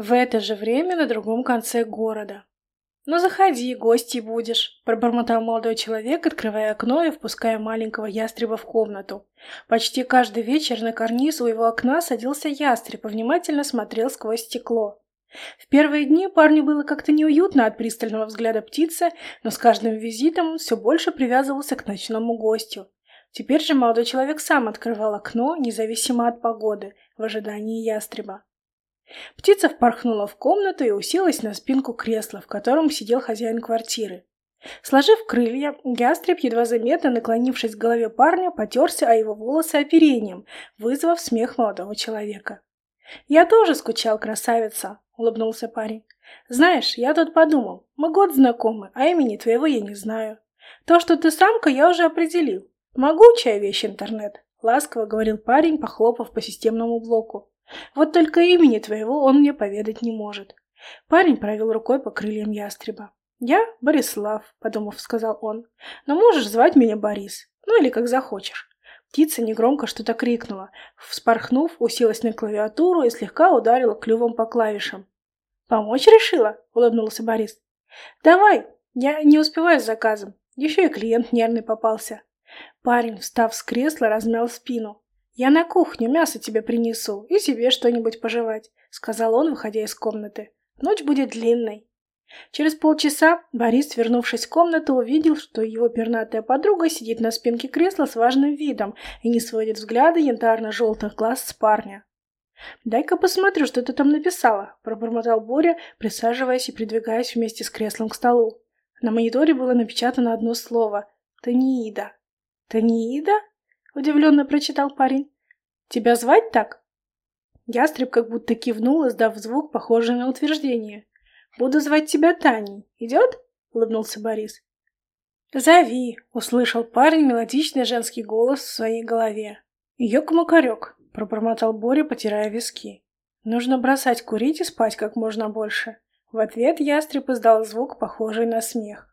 В это же время на другом конце города. «Ну заходи, гостей будешь», — пробормотал молодой человек, открывая окно и впуская маленького ястреба в комнату. Почти каждый вечер на карниз у его окна садился ястреб и внимательно смотрел сквозь стекло. В первые дни парню было как-то неуютно от пристального взгляда птицы, но с каждым визитом он все больше привязывался к ночному гостю. Теперь же молодой человек сам открывал окно, независимо от погоды, в ожидании ястреба. Птица впорхнула в комнату и уселась на спинку кресла, в котором сидел хозяин квартиры. Сложив крылья, ястреб, едва заметно наклонившись к голове парня, потерся о его волосы оперением, вызвав смех молодого человека. «Я тоже скучал, красавица», — улыбнулся парень. «Знаешь, я тут подумал, мы год знакомы, а имени твоего я не знаю. То, что ты самка, я уже определил. Могучая вещь интернет», — ласково говорил парень, похлопав по системному блоку. Вот только имени твоего он мне поведать не может. Парень провел рукой по крыльям ястреба. «Я Борислав», — подумав, сказал он. «Но можешь звать меня Борис. Ну или как захочешь». Птица негромко что-то крикнула. Вспорхнув, уселась на клавиатуру и слегка ударила клювом по клавишам. «Помочь решила?» — улыбнулся Борис. «Давай, я не успеваю с заказом. Еще и клиент нервный попался». Парень, встав с кресла, размял спину. «Я на кухню мясо тебе принесу и себе что-нибудь пожевать», — сказал он, выходя из комнаты. «Ночь будет длинной». Через полчаса Борис, вернувшись в комнату, увидел, что его пернатая подруга сидит на спинке кресла с важным видом и не сводит взгляда янтарно-желтых глаз с парня. «Дай-ка посмотрю, что ты там написала», — пробормотал Боря, присаживаясь и придвигаясь вместе с креслом к столу. На мониторе было напечатано одно слово — «Таниида». «Таниида?» — удивленно прочитал парень. «Тебя звать так?» Ястреб как будто кивнул, издав звук, похожий на утверждение. «Буду звать тебя Таней. Идет?» — улыбнулся Борис. «Зови!» — услышал парень мелодичный женский голос в своей голове. «Ёк-макарёк!» — пробормотал Боря, потирая виски. «Нужно бросать курить и спать как можно больше». В ответ ястреб издал звук, похожий на смех.